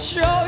show